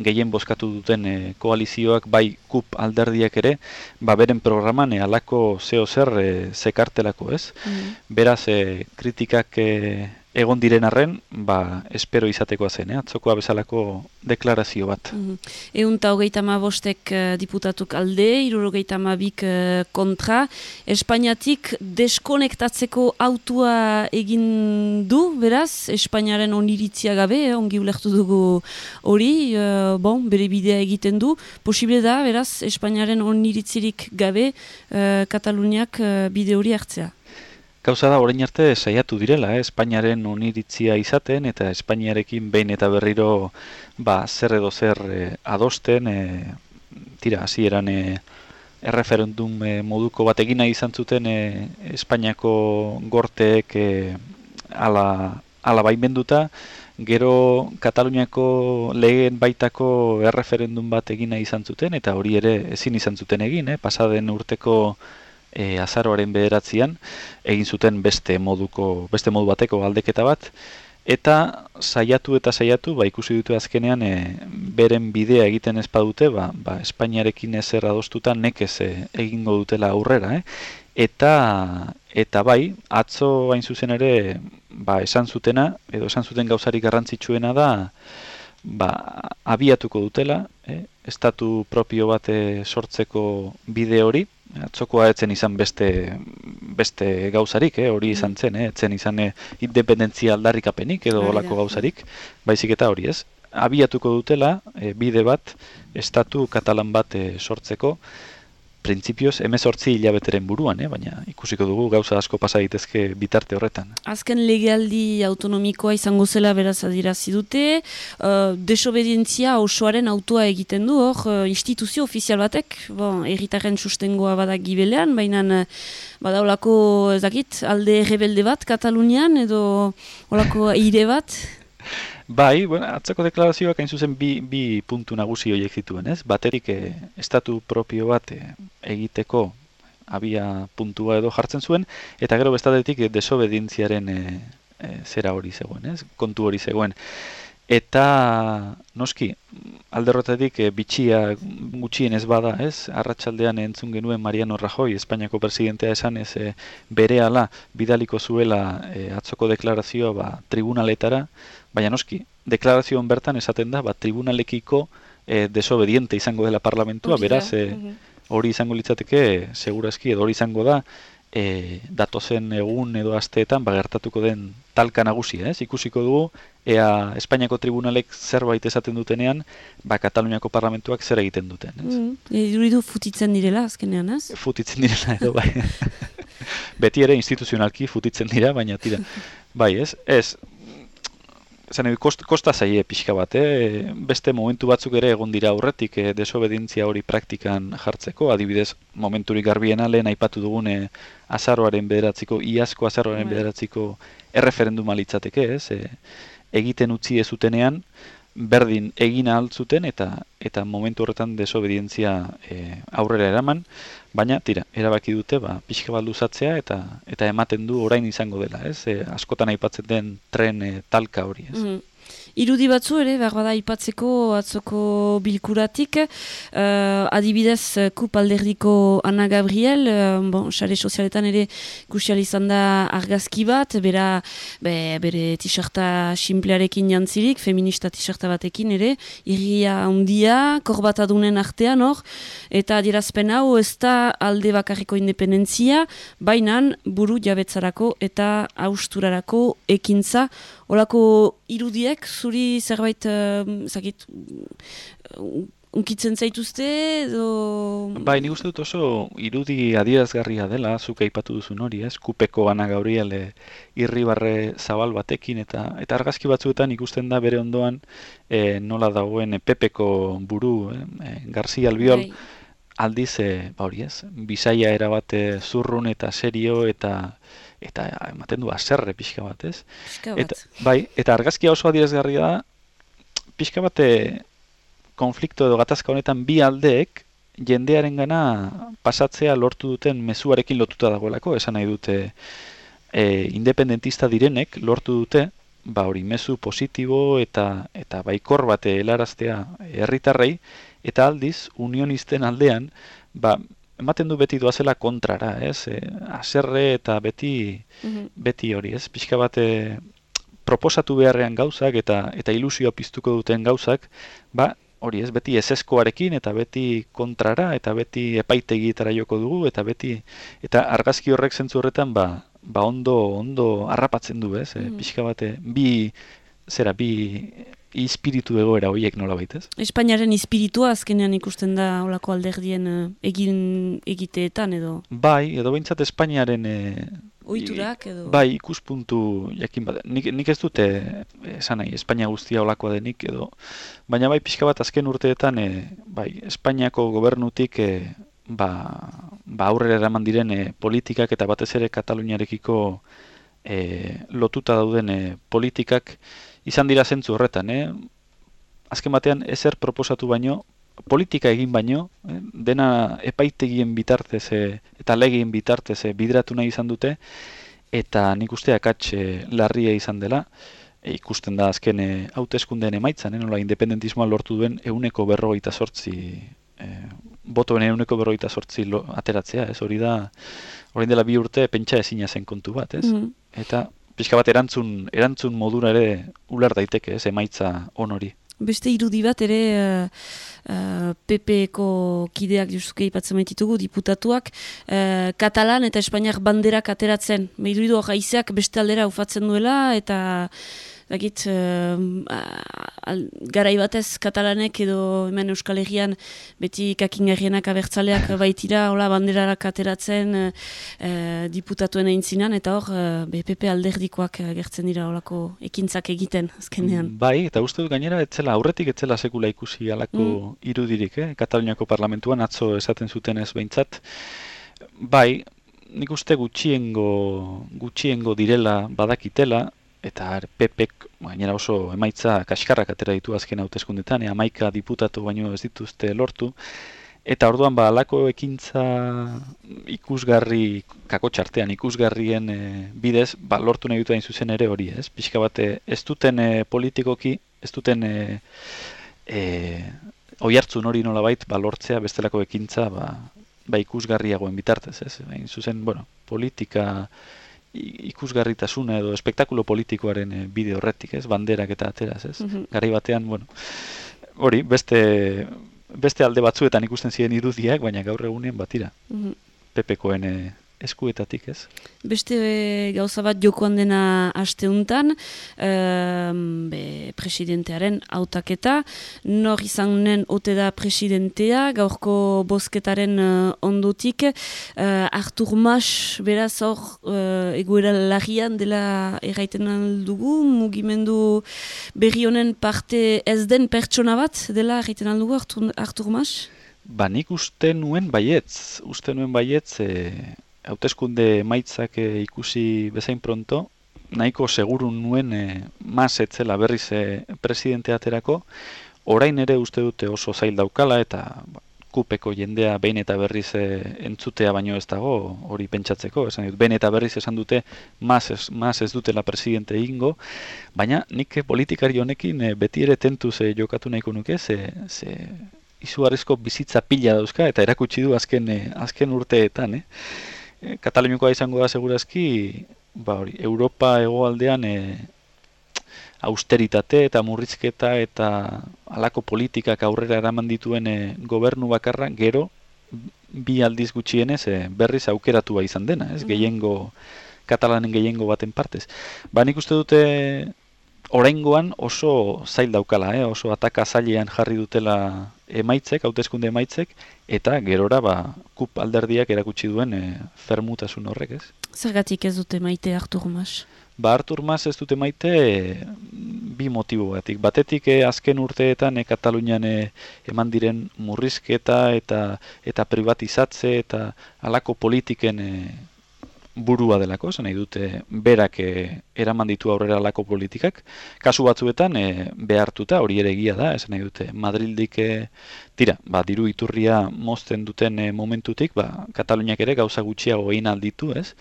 gehien bozkatu duten e, koalizioak, bai kup alderdiak ere, ba, beren programan e, alako zeo zer e, zekartelako ez. Mm. Beraz, e, kritikak... E, egon diren arren, ba, espero izatekoa zen, eh? atzokoa bezalako deklarazio bat. Mm -hmm. Egun eta hogeita ma bostek uh, diputatuk alde, irurogeita ma bik uh, kontra. Espainiatik deskonektatzeko autua egin du, beraz, Espainiaren oniritzia gabe, eh? ongi ulektu dugu hori, uh, bon, bere bidea egiten du. Posible da, beraz, Espainiaren oniritzirik gabe, Kataluniak bide hori hartzea. Gauza da, orain arte saiatu direla, eh? Espainiaren oniritzia izaten eta Espainiarekin behin eta berriro ba, zer edo zer eh, adosten, eh, tira, hasi eran eh, erreferendum eh, moduko bat egina izan zuten eh, Espainiako gorteek eh, ala, ala baimenduta, gero Kataluniako lehen baitako erreferendum bat egina izan zuten, eta hori ere ezin izan zuten egin, eh? pasaden urteko e, azaroaren bederatzean egin zuten beste moduko beste modu bateko aldeketa bat eta saiatu eta saiatu ba ikusi dute azkenean e, beren bidea egiten ez badute ba, ba Espainiarekin ezer adostuta nekez e, egingo dutela aurrera eh? eta eta bai atzo hain zuzen ere ba esan zutena edo esan zuten gauzarik garrantzitsuena da ba, abiatuko dutela, eh? estatu propio bat sortzeko bide hori, atzokoa etzen izan beste beste gauzarik, eh, hori izan zen, eh, etzen izan eh, independentzia aldarrikapenik edo olako gauzarik, baizik eta hori ez. Abiatuko dutela, eh, bide bat, estatu katalan bat eh, sortzeko, printzipioz emezortzi hilabeteren buruan, eh? baina ikusiko dugu gauza asko pasa daitezke bitarte horretan. Azken legealdi autonomikoa izango zela beraz adirazi dute, uh, desobedientzia osoaren autua egiten du hor, uh, instituzio ofizial batek, bon, erritaren sustengoa badak gibelean, baina uh, badaulako ezakit, alde rebelde bat Katalunian edo olako aire bat? Bai, bueno, atzeko deklarazioak hain zuzen bi, bi puntu nagusi horiek zituen, ez? Baterik eh, estatu propio bat eh, egiteko abia puntua edo jartzen zuen, eta gero bestatetik eh, desobedientziaren eh, eh, zera hori zegoen, ez? Kontu hori zegoen. Eta, noski, alderrotetik e, bitxia gutxien ez bada, ez? Arratxaldean entzun genuen Mariano Rajoy, Espainiako presidentea esan ez e, bere ala bidaliko zuela e, atzoko deklarazioa ba, tribunaletara, baina noski, deklarazioan bertan esaten da, ba, tribunalekiko e, desobediente izango dela parlamentua, beraz, e, hori izango litzateke, segurazki, edo hori izango da, e, datozen egun edo asteetan bagertatuko den talka nagusia, ez? Ikusiko dugu ea Espainiako tribunalek zerbait esaten dutenean, ba Kataluniako parlamentuak zer egiten duten, ez? Mm, e, futitzen direla azkenean, ez? Futitzen direla edo bai. Beti ere instituzionalki futitzen dira, baina tira. Bai, ez? Ez, zan kost, kosta zaie pixka bat, eh? beste momentu batzuk ere egon dira aurretik eh, desobedientzia hori praktikan jartzeko, adibidez momenturik garbiena lehen aipatu dugune azaroaren bederatziko, iazko azaroaren bai. bederatziko erreferenduma litzateke, ez? E, egiten utzi ez zutenean, berdin egin altzuten eta eta momentu horretan desobedientzia e, aurrera eraman, baina tira, erabaki dute ba pixka bat luzatzea eta eta ematen du orain izango dela, ez? E, askotan aipatzen den tren e, talka hori, ez? Mm Irudi batzu ere, behar bada ipatzeko atzoko bilkuratik, uh, adibidez kup alderdiko Ana Gabriel, uh, bon, xare sozialetan ere kusial izan da argazki bat, bera, be, bere tixarta simplearekin jantzirik, feminista tixarta batekin ere, irria handia, korbata dunen artean hor, eta adierazpen hau ez da alde bakarriko independentzia, bainan buru jabetzarako eta austurarako ekintza, Olako irudiek, zuri zerbait, uh, zakit, unkitzen zaituzte, edo... Bai, nik uste dut oso irudi adierazgarria dela, zuk aipatu duzun hori, ez? Kupeko gana gauriale irribarre zabal batekin, eta eta argazki batzuetan ikusten da bere ondoan e, nola dagoen pepeko buru, e, Garzia Albiol, bai. aldiz, e, ba hori ez, bisaia erabate zurrun eta serio, eta eta ematen du aserre pixka bat, ez? Pixka bat. Eta, bai, eta argazkia oso adierazgarria da, pixka bat konflikto edo gatazka honetan bi aldeek jendearen gana pasatzea lortu duten mezuarekin lotuta dagoelako, esan nahi dute e, independentista direnek lortu dute, ba hori mezu positibo eta eta baikor bate helaraztea herritarrei eta aldiz unionisten aldean ba ematen du beti doazela kontrara, ez? E, aserre eta beti mhm. beti hori, ez? Pixka bat e, proposatu beharrean gauzak eta eta ilusioa piztuko duten gauzak, ba hori ez, beti eseskoarekin eta beti kontrara eta beti epaitegietara joko dugu eta beti eta argazki horrek zentzu horretan ba, ba ondo ondo harrapatzen du, ez? E, pixka bate bi zera bi ispiritu egoera horiek nola baitez? Espainiaren ispiritua azkenean ikusten da olako alderdien uh, egin egiteetan edo? Bai, edo behintzat Espainiaren... Uh, Oiturak edo? Bai, ikuspuntu jakin bat. Nik, nik ez dute esan nahi, Espainia guztia olakoa denik edo... Baina bai, pixka bat azken urteetan, uh, bai, Espainiako gobernutik... Uh, ba, ba aurrera eraman diren politikak eta batez ere Kataluniarekiko e, lotuta dauden politikak izan dira zentzu horretan, eh? Azken batean ezer proposatu baino, politika egin baino, eh? dena epaitegien bitartez eh, eta legien bitartez eh, bidratu nahi izan dute, eta nik uste akatz eh, larria izan dela, e, ikusten da azken eh, hauteskundeen emaitzan, eh? nola independentismoa lortu duen euneko berrogeita sortzi, eh, botoen euneko berrogeita sortzi lo, ateratzea, ez hori da, hori dela bi urte pentsa ezina zen kontu bat, ez? Mm. Eta pixka bat erantzun, erantzun modura ere ular daiteke, ez, emaitza onori. Beste irudi bat ere uh, uh, PP-ko kideak justuke ipatzen maititugu, diputatuak, uh, Katalan eta Espainiak banderak ateratzen. Meidu idu haizeak beste aldera ufatzen duela eta dakit, garai batez katalanek edo hemen Euskal Herrian beti kakingarrienak abertzaleak baitira, hola banderarak ateratzen e, diputatuen egin zinan, eta hor BPP alderdikoak gertzen dira holako ekintzak egiten, azkenean. Bai, eta uste dut gainera, etzela, aurretik etzela sekula ikusi alako mm. irudirik, eh? Kataluniako parlamentuan atzo esaten zuten ez behintzat. Bai, nik uste gutxiengo, gutxiengo direla badakitela, eta pepek gainera oso emaitza kaskarrak atera ditu azken hauteskundetan, amaika diputatu baino ez dituzte lortu, eta orduan ba alako ekintza ikusgarri kako txartean ikusgarrien e, bidez ba, lortu nahi dut zuzen ere hori, ez? Pixka bate ez duten e, politikoki, ez duten e, e, oi hartzun hori nolabait ba, lortzea bestelako ekintza ba, ba ikusgarriagoen bitartez, ez? Hain zuzen, bueno, politika ikusgarritasuna edo espektakulo politikoaren e, bide horretik, ez? Banderak eta ateraz, ez? Mm Garai batean, bueno, hori, beste beste alde batzuetan ikusten ziren irudiak, baina gaur egunean batira. Mm -hmm. Pepekoen eh, eskuetatik, ez? Beste e, gauza bat jokoan dena asteuntan, be, presidentearen autaketa, nor izanen ote da presidentea, gaurko bosketaren uh, ondotik, uh, Artur Mas, beraz hor, uh, egoera lagian dela erraiten aldugu, mugimendu berri honen parte ez den pertsona bat dela erraiten aldugu Artur, Artur Mas? Ba, nik uste nuen baietz, uste nuen baietz, e, hauteskunde maitzak e, ikusi bezain pronto, nahiko seguru nuen e, mas etzela berriz e, presidente aterako, orain ere uste dute oso zail daukala eta ba, kupeko jendea behin eta berriz e, entzutea baino ez dago hori pentsatzeko, esan dut, behin eta berriz esan dute mas ez, mas ez dutela presidente ingo, baina nik politikari honekin e, beti ere tentuz e, jokatu nahiko nuke, ze, ze izugarrizko bizitza pila dauzka eta erakutsi du azken, azken urteetan, eh? E, Katalunikoa izango da segurazki, ba hori, Europa hegoaldean e, austeritate eta murrizketa eta halako politikak aurrera eraman dituen e, gobernu bakarra gero bi aldiz gutxienez e, berriz aukeratua izan dena, ez? Mm. Gehiengo katalanen gehiengo baten partez. Ba nik uste dute oraingoan oso zail daukala, eh? oso ataka zailean jarri dutela emaitzek, hauteskunde emaitzek, eta gerora ba, kup alderdiak erakutsi duen e, fermutasun horrek, ez? Zergatik ez dute maite Artur Mas? Ba, Artur Mas ez dute maite e, bi motibo. Batetik e, azken urteetan e, Katalunian e, eman diren murrizketa eta eta privatizatze eta halako politiken e, burua delako, zen nahi dute berak e, eraman ditu aurrera lako politikak. Kasu batzuetan e, behartuta, hori ere egia da, esan nahi dute Madrildik e, tira, ba, diru iturria mozten duten e, momentutik, ba, Kataluniak ere gauza gutxiago egin alditu, ez?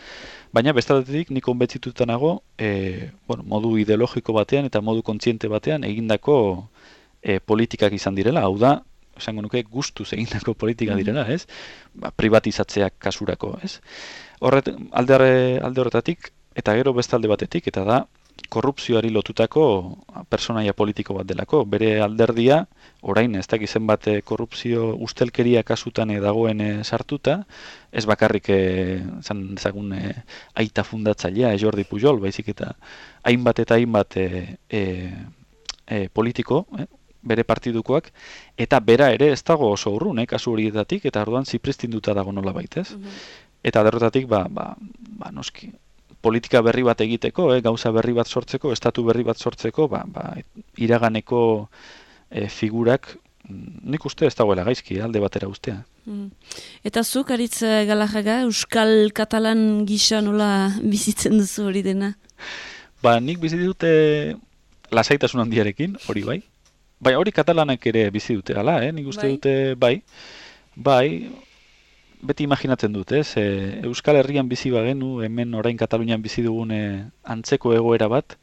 Baina bestatetik nik onbetzituta nago, e, bueno, modu ideologiko batean eta modu kontziente batean egindako e, politikak izan direla, hau da, esango nuke gustuz egindako politika mhm. direla, ez? Ba, privatizatzeak kasurako, ez? Horret, alde, alde horretatik, eta gero beste alde batetik, eta da, korrupzioari lotutako personaia politiko bat delako. Bere alderdia, orain ez dakizen bat eh, korrupzio ustelkeria kasutan dagoen eh, sartuta, ez bakarrik zan dezagun aita fundatzailea, e, Jordi Pujol, baizik eta hainbat eta hainbat e, e, politiko, bere partidukoak, eta bera ere ez dago oso urrun, eh, kasu horietatik, eta orduan zipristinduta dago nola baitez. Mm eta derrotatik ba, ba, ba, noski politika berri bat egiteko, eh, gauza berri bat sortzeko, estatu berri bat sortzeko, ba, ba, iraganeko e, figurak mm, nik uste ez dagoela gaizki, alde batera ustea. Mm. Eta zuk, aritz eh, galajaga, Euskal Katalan gisa nola bizitzen duzu hori dena? Ba, nik bizi dute lasaitasun handiarekin, hori bai. Bai, hori katalanak ere bizi dute, ala, eh? nik uste bai. dute, bai. Bai, beti imaginatzen dut, ez? E, Euskal Herrian bizi bagenu, hemen orain Katalunian bizi dugune antzeko egoera bat,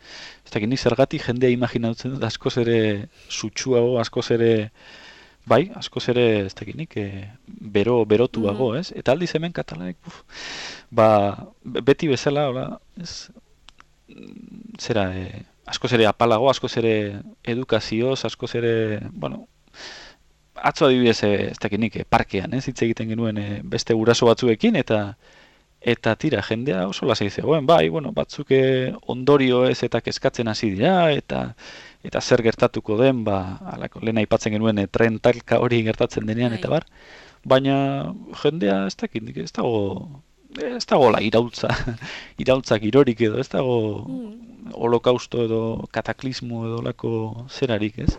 ez dakit nik zergatik jendea imaginatzen dut, askoz ere sutsuago, askoz ere, bai, askoz ere, ez dakit nik, e, bero, berotuago, mm ez? Eta aldiz hemen Katalanek, buf, ba, beti bezala, hola, ez, zera, e, askoz ere apalago, askoz ere edukazioz, askoz ere, bueno, atzo adibidez eh, ez dakinik eh, parkean, ez hitz egiten genuen eh, beste uraso batzuekin eta Eta tira, jendea oso lasai zegoen, bai, bueno, batzuk ondorio ez eta kezkatzen hasi dira, eta eta zer gertatuko den, ba, alako, lehen aipatzen genuen e, tren talka hori gertatzen denean, eta bar. Baina jendea ez dakit, ez dago, ez dago la irautza, irautza girorik edo, ez dago mm. holokausto edo kataklismo edo lako zerarik, ez?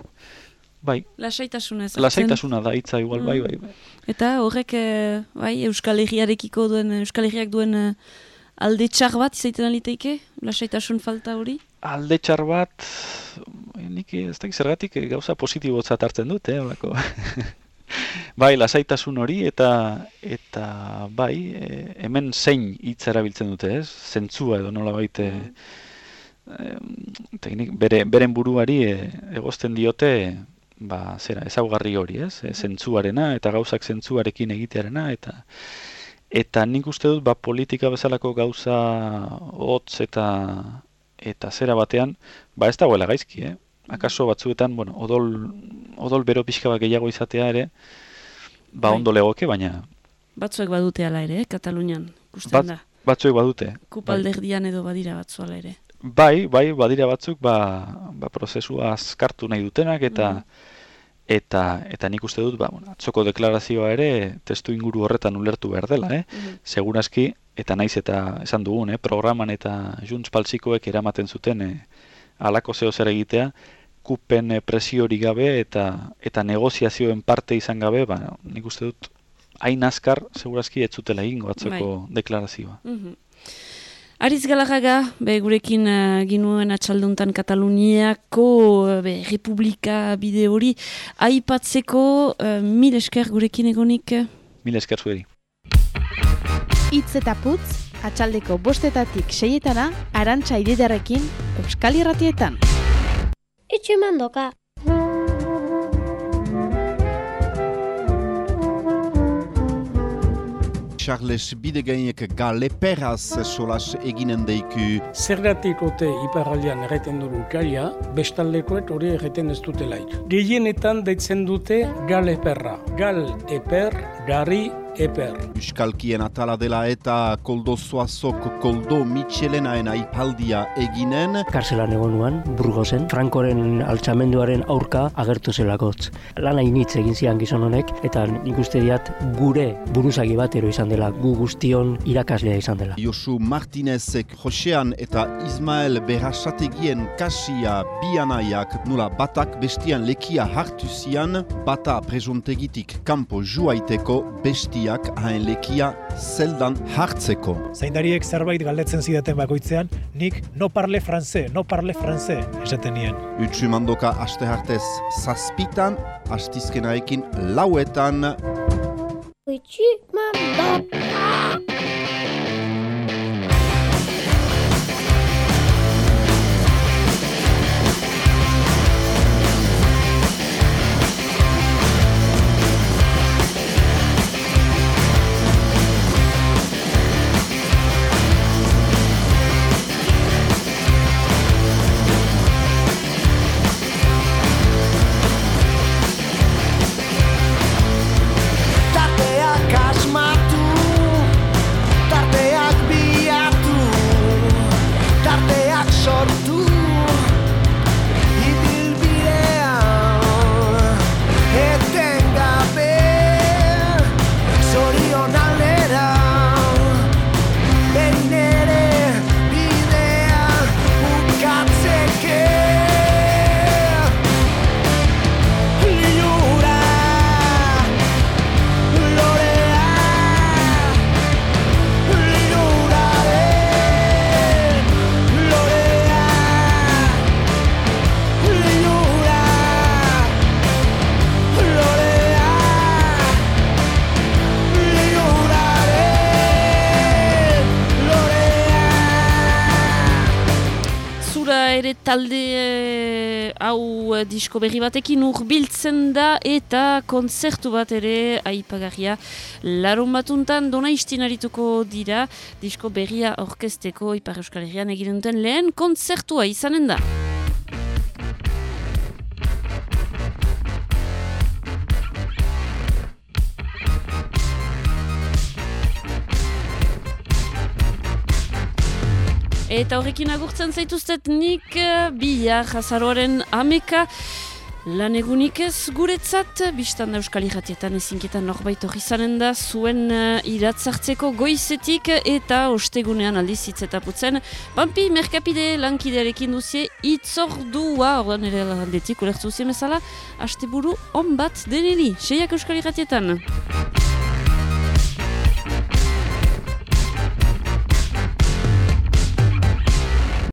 Bai. Lasaitasuna ez. Lasaitasuna da hitza igual, bai, bai, bai. Eta horrek, eh, bai, Euskal Herriarekiko duen, Euskal Herriak duen eh, alde txar bat izaiten aliteike? Lasaitasun falta hori? Alde txar bat, nik ez dakit zergatik gauza positibotzat hartzen dut, eh, olako. bai, lasaitasun hori eta eta bai, e, hemen zein hitz erabiltzen dute, ez? Zentzua edo nola baite e, teknik, bere, beren buruari e, egozten diote ba, zera, ezaugarri hori, ez? E, zentzuarena eta gauzak zentzuarekin egitearena eta eta nik uste dut ba, politika bezalako gauza hotz eta eta zera batean, ba ez dagoela gaizki, eh? Akaso batzuetan, bueno, odol, odol bero pixka bat gehiago izatea ere, ba bai. ondo legoke, baina... Batzuek badute ala ere, eh? Katalunian, ikusten da. Batzuek badute. Kupalderdian bai. edo badira batzu ala ere. Bai, bai, badira batzuk, ba, ba prozesua azkartu nahi dutenak, eta... Mm eta eta nik uste dut ba bueno atzoko deklarazioa ere testu inguru horretan ulertu behar dela eh? Mm segurazki eta naiz eta esan dugun eh programan eta Junts Paltzikoek eramaten zuten eh alako zeo zer egitea kupen eh, presiori gabe eta eta negoziazioen parte izan gabe ba nik uste dut hain azkar segurazki ez zutela egingo atzoko bai. deklarazioa. Mm Ariz Galarraga, be, gurekin uh, ginuen atxalduntan Kataluniako uh, be, Republika bide hori, aipatzeko uh, mil esker gurekin egonik? Mil esker zueri. Itz eta putz, atxaldeko bostetatik seietana, arantxa ididarekin, Euskal Irratietan. Itxu mandoka. Charles Bidegainek galeperaz solas eginen deiku. Zergatik ote iparraldean erreten dugu galia, bestaldekoet hori erreten ez dutelaik. Gehienetan deitzen dute galeperra. Gal eper, gari eper. Euskalkien atala dela eta koldo zoazok koldo mitxelenaen aipaldia eginen. Karzelan egon nuan, Burgosen, Frankoren altxamenduaren aurka agertu zelakotz. Lan hainitz egin zian gizon honek, eta nik uste diat gure buruzagi batero izan dela, gu guztion irakaslea izan dela. Josu Martinezek Josean eta Ismael Berrasategien kasia bianaiak nula batak bestian lekia hartu zian, bata prezontegitik kampo juaiteko bestia zaindariak hain lekia zeldan hartzeko. Zaindariek zerbait galdetzen zidaten bakoitzean, nik no parle franze, no parle franze, esaten nien. Utsu mandoka aste hartez zazpitan, astizkenaekin lauetan. Utsu talde e, hau e, disko berri batekin urbiltzen da eta konzertu bat ere aipagarria larun batuntan dona istinarituko dira disko berria orkesteko Ipar Euskal Herrian egiten lehen konzertua izanen da. Eta horrekin agurtzen zaituztet nik eh, bihar jazaroaren ameka lan egunik ez guretzat, biztan da Euskal Iratietan ezinketan norbait hori zanen da zuen uh, iratzartzeko goizetik eta ostegunean aldiz hitzetaputzen. Pampi, merkapide lankidearekin duzie itzordua, ordan ere aldetik, ulertu zuzien bezala, haste buru on bat deneri, seiak Euskal Iratietan.